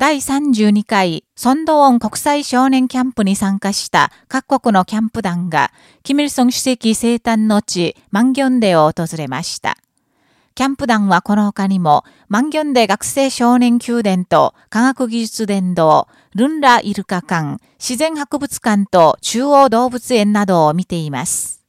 第32回、ソンドーン国際少年キャンプに参加した各国のキャンプ団が、キミルソン主席生誕の地、マンギョンデを訪れました。キャンプ団はこの他にも、マンギョンデ学生少年宮殿と科学技術殿堂、ルンライルカ館、自然博物館と中央動物園などを見ています。